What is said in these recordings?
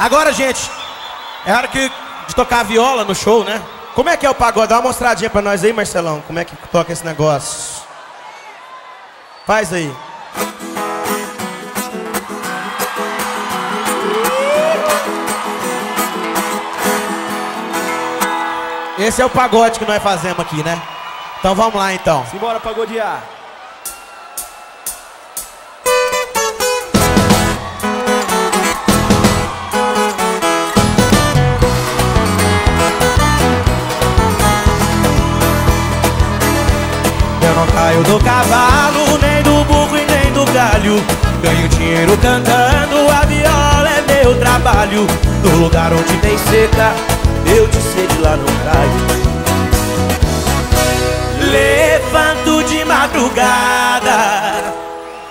Agora, gente, é hora que, de tocar viola no show, né? Como é que é o pagode? Dá uma mostradinha pra nós aí, Marcelão. Como é que toca esse negócio? Faz aí. Esse é o pagode que nós fazemos aqui, né? Então vamos lá então. Simbora pagodear. Eu não caio do cavalo, nem do burro e nem do galho. Ganho dinheiro cantando, a viola é meu trabalho. No lugar onde tem seca, eu de sede lá não caio. Levanto de madrugada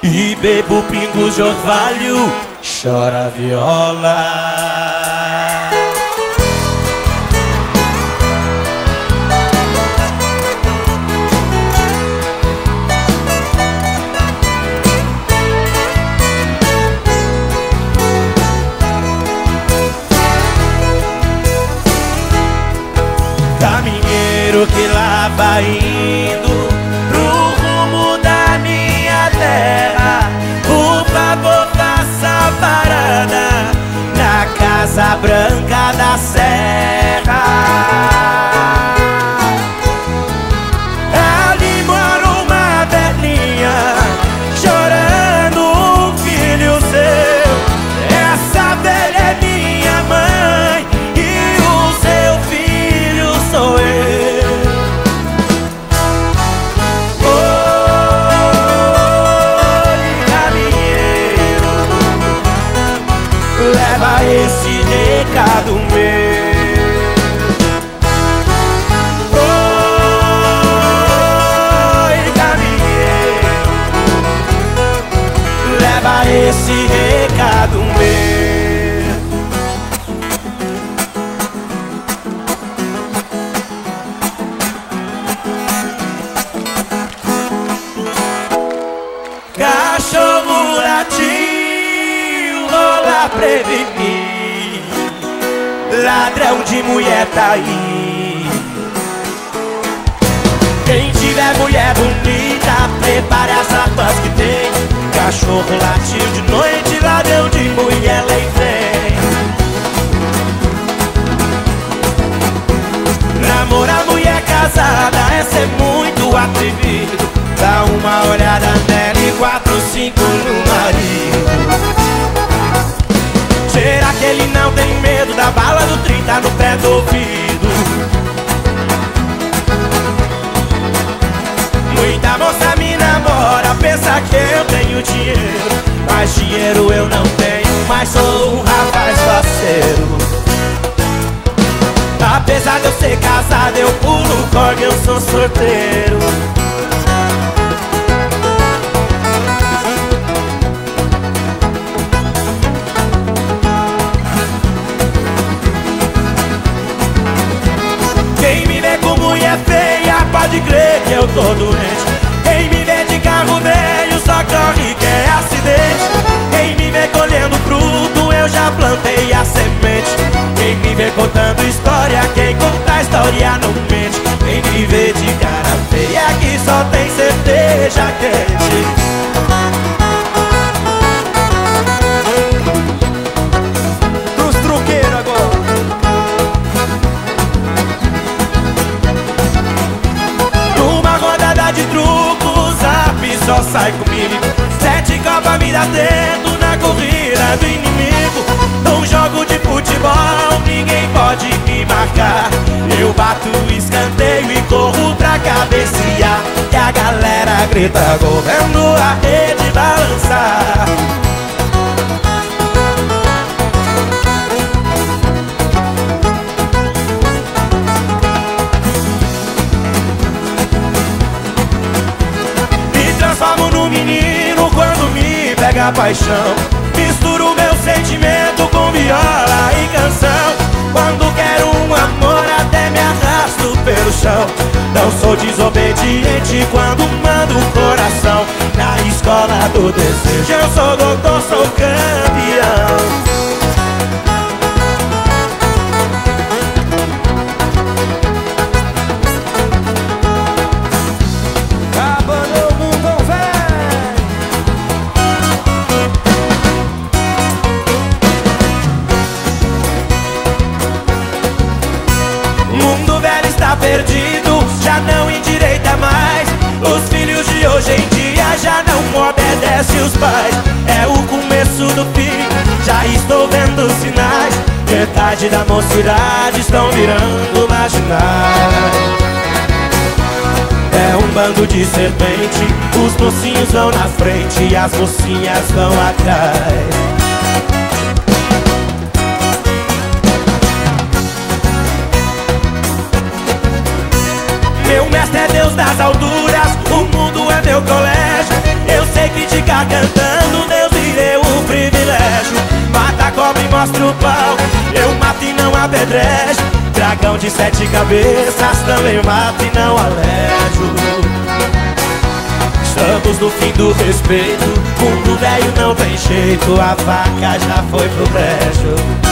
e bebo pingos de orvalho. Chora viola. Caminheiro que lá vai leva esse recado meu. Oi, leva esse recado meu. Cachorro latiu, rola prevenir. Ladrão de mulher tá aí. Quem tiver mulher bonita, prepare as armas que tem. Cachorro latiu de noite, ladrão de mulher lei vem. Namorar mulher casada é ser muito atrevido. Dá uma olhada nela e quatro, cinco no marido. 30 no pé do ouvido? Muita moça me namora, pensa que eu tenho dinheiro. Mas dinheiro eu não tenho, mas sou um rapaz parceiro. Apesar de eu ser casado, eu pulo corda, eu sou sorteiro. Pode crer que eu tô doente. Quem me vê de carro velho, só corre que é acidente. Quem me vê colhendo fruto, eu já plantei a semente. Quem me vê contando história, quem conta história não mente. Quem me vê de cara feia, que só tem cerveja quente. Copas me dá dedo na corrida do inimigo. Num jogo de futebol, ninguém pode me marcar. Eu bato escanteio e corro pra cabecear. E a galera grita, gol, vendo a rede balançar. Pega paixão. Misturo meu sentimento com viola e canção. Quando quero um amor até me arrasto pelo chão. Não sou desobediente quando mando o coração. Na escola do desejo eu sou doutor, sou campeão pais. É o começo do fim, já estou vendo sinais. Metade da mocidade estão virando marginais. É um bando de serpente, os mocinhos vão na frente E as mocinhas vão atrás. Meu mestre é Deus das alturas, meu colégio. Eu sei que ficar cantando Deus me deu o privilégio. Mata a cobra e mostra o pau, eu mato e não apedrejo. Dragão de sete cabeças, também mato e não alejo. Estamos no fim do respeito, mundo velho não tem jeito A vaca já foi pro brejo